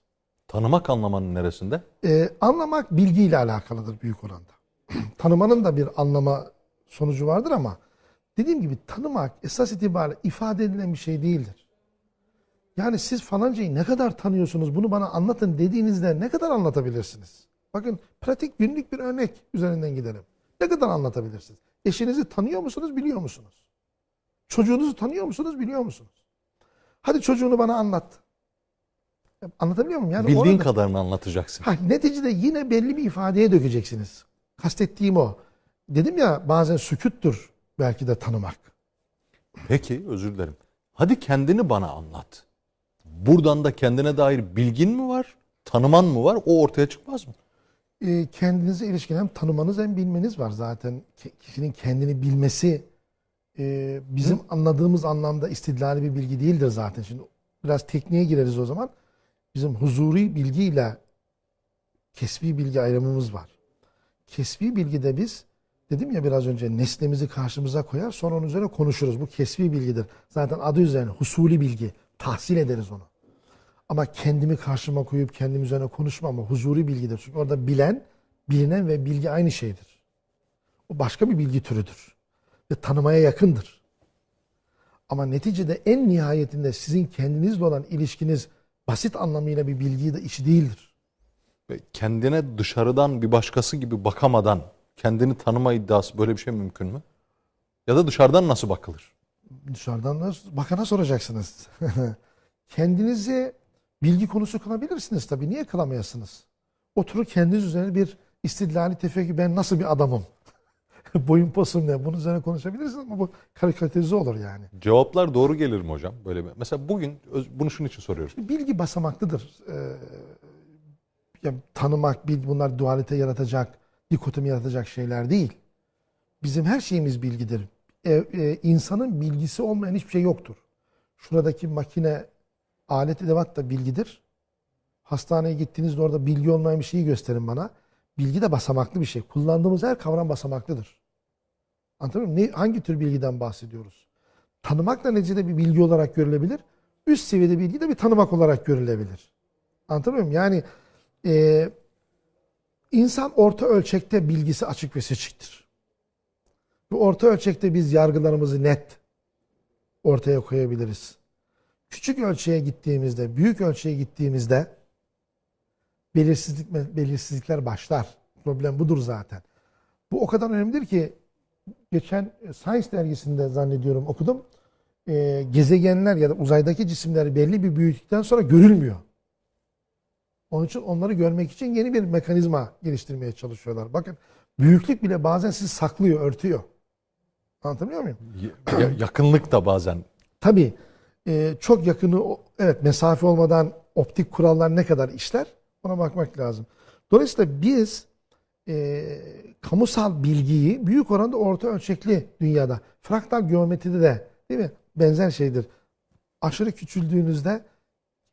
Tanımak anlamanın neresinde? Ee, anlamak bilgiyle alakalıdır büyük oranda. Tanımanın da bir anlama sonucu vardır ama dediğim gibi tanımak esas itibariyle ifade edilen bir şey değildir. Yani siz falancayı ne kadar tanıyorsunuz bunu bana anlatın dediğinizde ne kadar anlatabilirsiniz? Bakın pratik günlük bir örnek üzerinden gidelim. Ne kadar anlatabilirsiniz? Eşinizi tanıyor musunuz, biliyor musunuz? Çocuğunuzu tanıyor musunuz, biliyor musunuz? Hadi çocuğunu bana anlat. Anlatabiliyor muyum? Yani Bildiğin orada- kadarını anlatacaksın. Ha, neticede yine belli bir ifadeye dökeceksiniz. Kastettiğim o. Dedim ya bazen süküttür belki de tanımak. Peki özür dilerim. Hadi kendini bana anlat. Buradan da kendine dair bilgin mi var? Tanıman mı var? O ortaya çıkmaz mı? Ee, kendinize ilişkin hem tanımanız hem bilmeniz var zaten. Kişinin kendini bilmesi e, bizim anladığımız anlamda istidlali bir bilgi değildir zaten. Şimdi biraz tekniğe gireriz o zaman. Bizim huzuri bilgiyle kesbi bilgi ayrımımız var. Kesbi bilgide biz dedim ya biraz önce nesnemizi karşımıza koyar sonra onun üzerine konuşuruz. Bu kesbi bilgidir. Zaten adı üzerine husuli bilgi. Tahsil ederiz onu. Ama kendimi karşıma koyup kendim üzerine konuşmam ama huzuri bilgidir. Çünkü orada bilen, bilinen ve bilgi aynı şeydir. O başka bir bilgi türüdür. Ve tanımaya yakındır. Ama neticede en nihayetinde sizin kendinizle olan ilişkiniz basit anlamıyla bir bilgi de işi değildir. Ve Kendine dışarıdan bir başkası gibi bakamadan kendini tanıma iddiası böyle bir şey mümkün mü? Ya da dışarıdan nasıl bakılır? Dışarıdan da bakana soracaksınız. Kendinizi bilgi konusu kılabilirsiniz tabii. Niye kılamayasınız? Oturur kendiniz üzerine bir istidlali tefekkür. Ben nasıl bir adamım? Boyun posum ne? Bunun üzerine konuşabilirsiniz ama bu karikatürize olur yani. Cevaplar doğru gelir mi hocam? Böyle bir. Mesela bugün bunu şunun için soruyorum. Bilgi basamaklıdır. Ee, yani tanımak, bilgi bunlar dualite yaratacak, dikotomi yaratacak şeyler değil. Bizim her şeyimiz bilgidir. E, e, insanın bilgisi olmayan hiçbir şey yoktur. Şuradaki makine, alet edevat da bilgidir. Hastaneye gittiğinizde orada bilgi olmayan bir şeyi gösterin bana. Bilgi de basamaklı bir şey. Kullandığımız her kavram basamaklıdır. Anlatabiliyor muyum? Ne, hangi tür bilgiden bahsediyoruz? Tanımak da neticede bir bilgi olarak görülebilir. Üst seviyede bilgi de bir tanımak olarak görülebilir. Anlatabiliyor muyum? Yani e, insan orta ölçekte bilgisi açık ve seçiktir. Bu orta ölçekte biz yargılarımızı net ortaya koyabiliriz. Küçük ölçeğe gittiğimizde, büyük ölçeğe gittiğimizde belirsizlik belirsizlikler başlar. Problem budur zaten. Bu o kadar önemlidir ki geçen e, Science dergisinde zannediyorum okudum. E, gezegenler ya da uzaydaki cisimler belli bir büyüklükten sonra görülmüyor. Onun için onları görmek için yeni bir mekanizma geliştirmeye çalışıyorlar. Bakın büyüklük bile bazen sizi saklıyor, örtüyor. Anlatabiliyor muyum? Ya- yakınlık da bazen. Tabii e, çok yakını, evet mesafe olmadan optik kurallar ne kadar işler ona bakmak lazım. Dolayısıyla biz e, kamusal bilgiyi büyük oranda orta ölçekli dünyada, fraktal geometride de değil mi? Benzer şeydir. Aşırı küçüldüğünüzde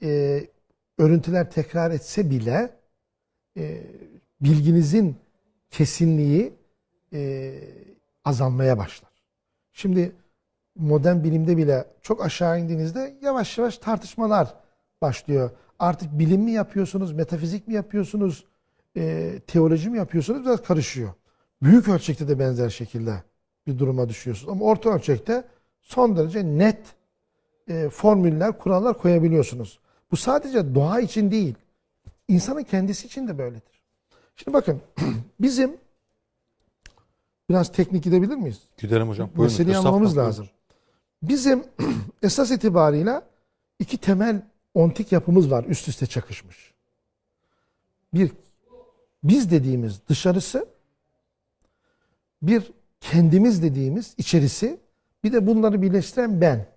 e, örüntüler tekrar etse bile e, bilginizin kesinliği e, azalmaya başlar. Şimdi modern bilimde bile çok aşağı indiğinizde yavaş yavaş tartışmalar başlıyor. Artık bilim mi yapıyorsunuz, metafizik mi yapıyorsunuz, e, teoloji mi yapıyorsunuz biraz karışıyor. Büyük ölçekte de benzer şekilde bir duruma düşüyorsunuz. Ama orta ölçekte son derece net e, formüller, kurallar koyabiliyorsunuz. Bu sadece doğa için değil, insanın kendisi için de böyledir. Şimdi bakın bizim biraz teknik gidebilir miyiz? Gidelim hocam. Buyurun. Meseleyi anlamamız buyurun. Bizim esas itibarıyla iki temel ontik yapımız var üst üste çakışmış. Bir biz dediğimiz dışarısı, bir kendimiz dediğimiz içerisi, bir de bunları birleştiren ben.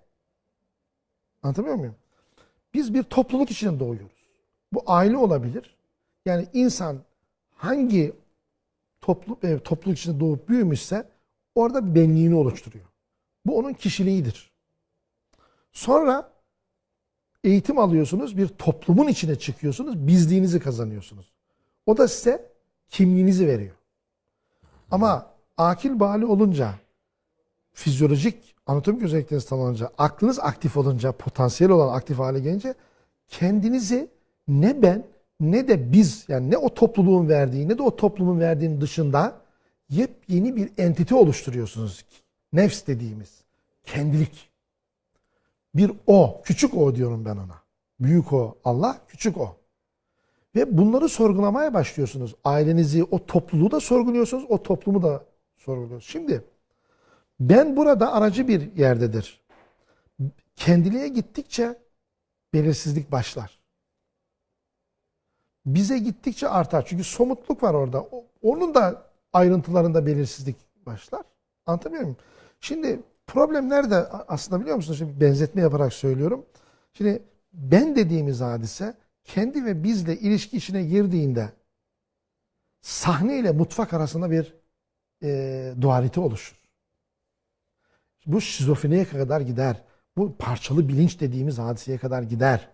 Anlatabiliyor muyum? Biz bir topluluk içinde doğuyoruz. Bu aile olabilir. Yani insan hangi toplu, e, topluluk içinde doğup büyümüşse orada benliğini oluşturuyor. Bu onun kişiliğidir. Sonra eğitim alıyorsunuz, bir toplumun içine çıkıyorsunuz, bizliğinizi kazanıyorsunuz. O da size kimliğinizi veriyor. Ama akil bali olunca, fizyolojik, anatomik özellikleriniz tamamlanınca, aklınız aktif olunca, potansiyel olan aktif hale gelince kendinizi ne ben ne de biz yani ne o topluluğun verdiği ne de o toplumun verdiğinin dışında yepyeni bir entite oluşturuyorsunuz. Nefs dediğimiz. Kendilik. Bir o. Küçük o diyorum ben ona. Büyük o Allah, küçük o. Ve bunları sorgulamaya başlıyorsunuz. Ailenizi, o topluluğu da sorguluyorsunuz, o toplumu da sorguluyorsunuz. Şimdi ben burada aracı bir yerdedir. Kendiliğe gittikçe belirsizlik başlar. Bize gittikçe artar. Çünkü somutluk var orada. Onun da ayrıntılarında belirsizlik başlar. Anlatabiliyor muyum? Şimdi problem nerede aslında biliyor musunuz? Şimdi benzetme yaparak söylüyorum. Şimdi ben dediğimiz hadise kendi ve bizle ilişki içine girdiğinde sahne ile mutfak arasında bir e, dualite oluşur. Bu şizofreniye kadar gider. Bu parçalı bilinç dediğimiz hadiseye kadar gider.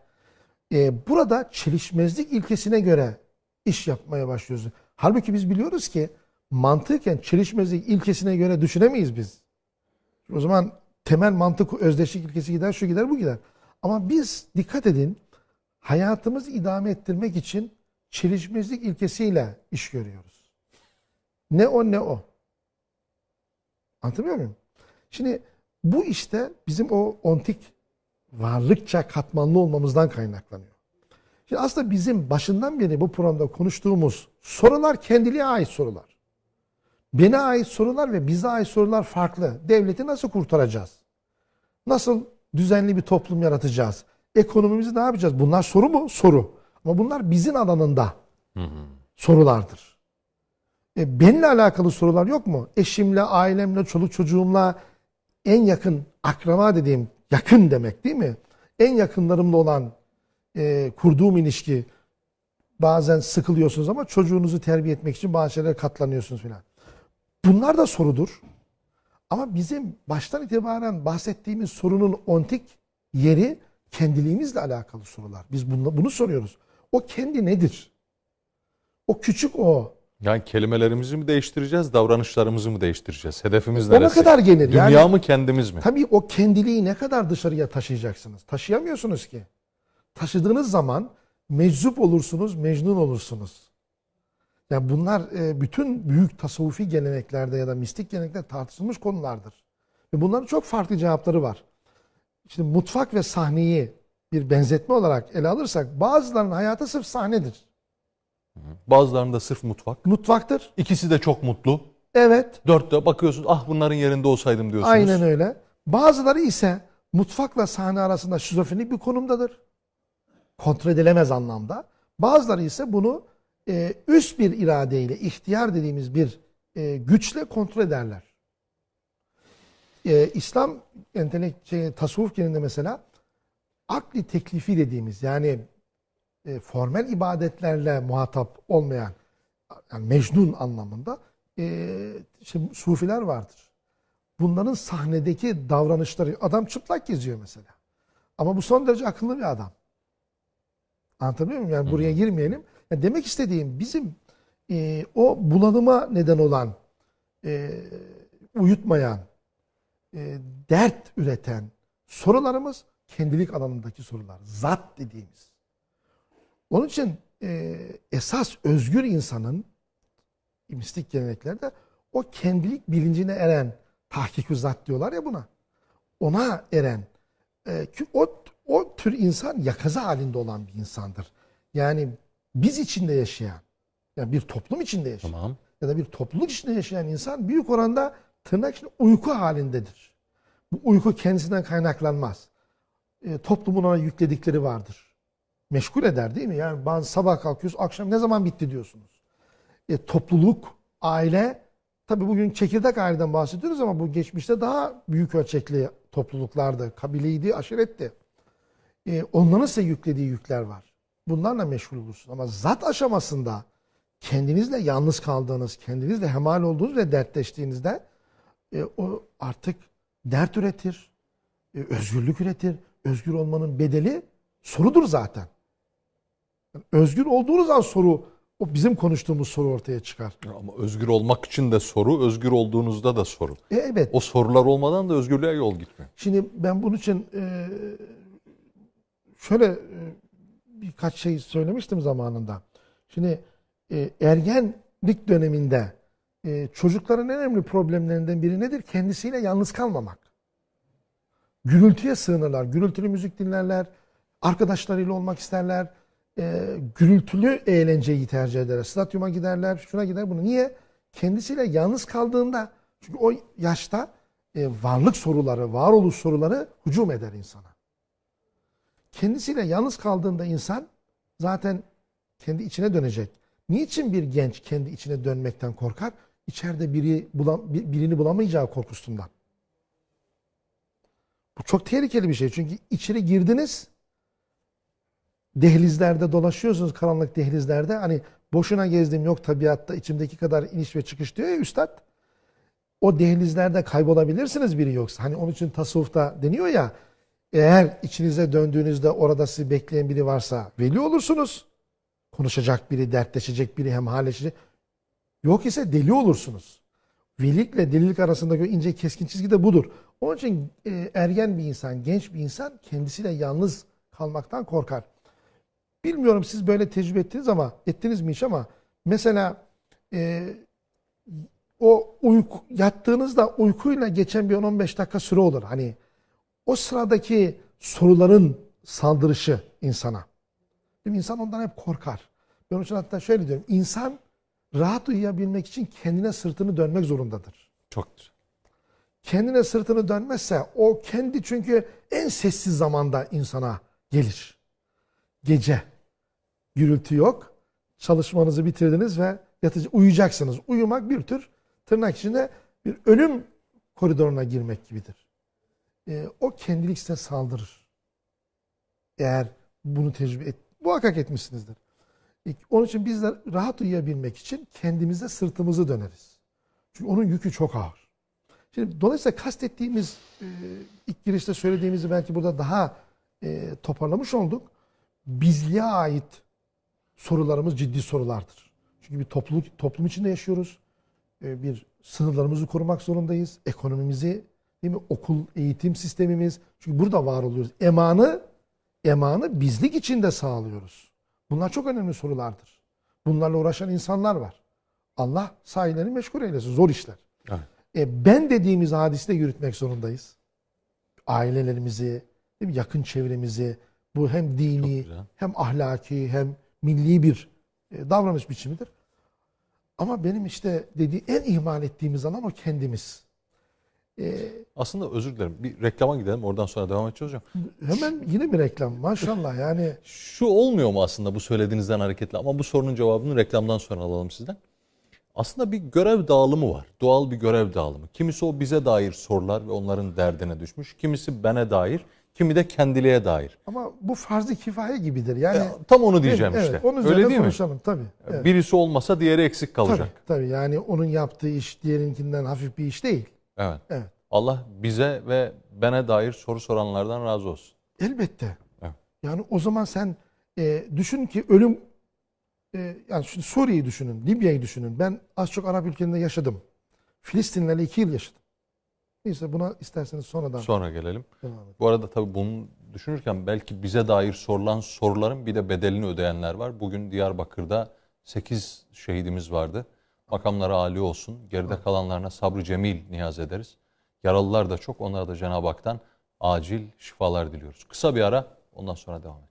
Ee, burada çelişmezlik ilkesine göre iş yapmaya başlıyoruz. Halbuki biz biliyoruz ki mantıken çelişmezlik ilkesine göre düşünemeyiz biz. O zaman temel mantık özdeşlik ilkesi gider, şu gider, bu gider. Ama biz dikkat edin hayatımızı idame ettirmek için çelişmezlik ilkesiyle iş görüyoruz. Ne o ne o. Anlatabiliyor muyum? Şimdi bu işte bizim o ontik varlıkça katmanlı olmamızdan kaynaklanıyor. Şimdi aslında bizim başından beri bu programda konuştuğumuz sorular kendiliğe ait sorular. Bana ait sorular ve bize ait sorular farklı. Devleti nasıl kurtaracağız? Nasıl düzenli bir toplum yaratacağız? Ekonomimizi ne yapacağız? Bunlar soru mu? Soru. Ama bunlar bizim alanında hı hı. sorulardır. E, benimle alakalı sorular yok mu? Eşimle, ailemle, çoluk çocuğumla, en yakın akraba dediğim yakın demek değil mi? En yakınlarımla olan e, kurduğum ilişki bazen sıkılıyorsunuz ama çocuğunuzu terbiye etmek için bazı şeylere katlanıyorsunuz filan. Bunlar da sorudur. Ama bizim baştan itibaren bahsettiğimiz sorunun ontik yeri kendiliğimizle alakalı sorular. Biz bunu, bunu soruyoruz. O kendi nedir? O küçük o. Yani kelimelerimizi mi değiştireceğiz, davranışlarımızı mı değiştireceğiz? Hedefimiz neresi? Ona kadar gelir. Dünya yani, mı kendimiz mi? Tabii o kendiliği ne kadar dışarıya taşıyacaksınız? Taşıyamıyorsunuz ki. Taşıdığınız zaman meczup olursunuz, mecnun olursunuz. Yani bunlar e, bütün büyük tasavvufi geleneklerde ya da mistik geleneklerde tartışılmış konulardır. Ve bunların çok farklı cevapları var. Şimdi mutfak ve sahneyi bir benzetme olarak ele alırsak bazılarının hayatı sırf sahnedir. Bazılarında sırf mutfak. Mutfaktır. İkisi de çok mutlu. Evet. Dörtte bakıyorsunuz ah bunların yerinde olsaydım diyorsunuz. Aynen öyle. Bazıları ise mutfakla sahne arasında şizofrenik bir konumdadır. Kontrol edilemez anlamda. Bazıları ise bunu e, üst bir iradeyle, ihtiyar dediğimiz bir e, güçle kontrol ederler. E, İslam şey, tasavvuf genelinde mesela akli teklifi dediğimiz yani e, formel ibadetlerle muhatap olmayan yani mecnun anlamında e, işte, sufiler vardır. Bunların sahnedeki davranışları adam çıplak geziyor mesela. Ama bu son derece akıllı bir adam. Anlatabiliyor muyum? Yani buraya girmeyelim. Yani demek istediğim bizim e, o bunalıma neden olan e, uyutmayan, e, dert üreten sorularımız kendilik alanındaki sorular. Zat dediğimiz. Onun için e, esas özgür insanın mistik geleneklerde o kendilik bilincine eren tahkik zat diyorlar ya buna. Ona eren e, o, o tür insan yakaza halinde olan bir insandır. Yani biz içinde yaşayan, yani bir toplum içinde yaşayan tamam. ya da bir topluluk içinde yaşayan insan büyük oranda tırnak içinde uyku halindedir. Bu uyku kendisinden kaynaklanmaz. E, toplumun ona yükledikleri vardır meşgul eder değil mi? Yani bazı sabah kalkıyoruz, akşam ne zaman bitti diyorsunuz. E, topluluk, aile, tabii bugün çekirdek aileden bahsediyoruz ama bu geçmişte daha büyük ölçekli topluluklardı, kabileydi, aşiretti. E, onların size yüklediği yükler var. Bunlarla meşgul olursunuz. Ama zat aşamasında kendinizle yalnız kaldığınız, kendinizle hemal olduğunuz ve dertleştiğinizde e, o artık dert üretir, e, özgürlük üretir. Özgür olmanın bedeli sorudur zaten. Yani özgür olduğunuz an soru, o bizim konuştuğumuz soru ortaya çıkar. Ama özgür olmak için de soru, özgür olduğunuzda da soru. E, evet. O sorular olmadan da özgürlüğe yol gitmiyor. Şimdi ben bunun için e, şöyle e, birkaç şey söylemiştim zamanında. Şimdi e, ergenlik döneminde e, çocukların en önemli problemlerinden biri nedir? Kendisiyle yalnız kalmamak. Gürültüye sığınırlar. Gürültülü müzik dinlerler. Arkadaşlarıyla olmak isterler. E, gürültülü eğlenceyi tercih ederler. Stadyuma giderler. Şuna gider bunu. Niye? Kendisiyle yalnız kaldığında çünkü o yaşta e, varlık soruları, varoluş soruları hücum eder insana. Kendisiyle yalnız kaldığında insan zaten kendi içine dönecek. Niçin bir genç kendi içine dönmekten korkar? İçeride biri bulam, birini bulamayacağı korkusundan. Bu çok tehlikeli bir şey. Çünkü içeri girdiniz, dehlizlerde dolaşıyorsunuz, karanlık dehlizlerde. Hani boşuna gezdim yok tabiatta içimdeki kadar iniş ve çıkış diyor ya üstad. O dehlizlerde kaybolabilirsiniz biri yoksa. Hani onun için tasavvufta deniyor ya, eğer içinize döndüğünüzde orada sizi bekleyen biri varsa veli olursunuz. Konuşacak biri, dertleşecek biri, hemhaleşecek. Yok ise deli olursunuz. Velikle delilik arasındaki ince keskin çizgi de budur. Onun için e, ergen bir insan, genç bir insan kendisiyle yalnız kalmaktan korkar. Bilmiyorum siz böyle tecrübe ettiniz ama ettiniz mi hiç ama mesela e, o uyku, yattığınızda uykuyla geçen bir 10-15 dakika süre olur. Hani o sıradaki soruların saldırışı insana. Değil mi? İnsan ondan hep korkar. Ben onun için hatta şöyle diyorum. İnsan rahat uyuyabilmek için kendine sırtını dönmek zorundadır. Çok güzel. Kendine sırtını dönmezse o kendi çünkü en sessiz zamanda insana gelir. Gece. Gürültü yok. Çalışmanızı bitirdiniz ve yatıcı, uyuyacaksınız. Uyumak bir tür tırnak içinde bir ölüm koridoruna girmek gibidir. E, o kendilik size saldırır. Eğer bunu tecrübe et, muhakkak etmişsinizdir. Onun için biz de rahat uyuyabilmek için kendimize sırtımızı döneriz. Çünkü onun yükü çok ağır. Şimdi dolayısıyla kastettiğimiz e, ilk girişte söylediğimizi belki burada daha e, toparlamış olduk. Bizliğe ait sorularımız ciddi sorulardır. Çünkü bir topluluk toplum içinde yaşıyoruz. E, bir sınırlarımızı korumak zorundayız. Ekonomimizi, değil mi? Okul, eğitim sistemimiz. Çünkü burada var oluyoruz. Emanı, emanı bizlik içinde sağlıyoruz. Bunlar çok önemli sorulardır. Bunlarla uğraşan insanlar var. Allah sahilerini meşgul eylesin. Zor işler. Evet. E, ben dediğimiz hadiste yürütmek zorundayız. Ailelerimizi, değil mi? yakın çevremizi, bu hem dini, hem ahlaki, hem milli bir e, davranış biçimidir. Ama benim işte dediği en ihmal ettiğimiz zaman o kendimiz. Ee, Aslında özür dilerim. Bir reklama gidelim. Oradan sonra devam edeceğiz hocam. Hemen yine bir reklam. Maşallah yani. Şu olmuyor mu aslında bu söylediğinizden hareketle? Ama bu sorunun cevabını reklamdan sonra alalım sizden. Aslında bir görev dağılımı var. Doğal bir görev dağılımı. Kimisi o bize dair sorular ve onların derdine düşmüş. Kimisi bana dair. Kimi de kendiliğe dair. Ama bu farz-ı kifaye gibidir. Yani ya, tam onu diyeceğim evet, işte. Evet, onun Öyle değil konuşalım, mi? Tabii. Evet. Birisi olmasa diğeri eksik kalacak. Tabii, tabii. Yani onun yaptığı iş diğerinkinden hafif bir iş değil. Evet. evet. Allah bize ve bana dair soru soranlardan razı olsun. Elbette. Evet. Yani o zaman sen e, düşün ki ölüm e, yani şimdi Suriye'yi düşünün, Libya'yı düşünün. Ben az çok Arap ülkelerinde yaşadım. Filistinlerle iki yıl yaşadım. Neyse buna isterseniz sonradan. Sonra gelelim. Bu arada tabii bunu düşünürken belki bize dair sorulan soruların bir de bedelini ödeyenler var. Bugün Diyarbakır'da 8 şehidimiz vardı. Makamları âli olsun. Geride kalanlarına sabrı cemil niyaz ederiz. Yaralılar da çok. Onlara da Cenab-ı Hak'tan acil şifalar diliyoruz. Kısa bir ara ondan sonra devam edeceğiz.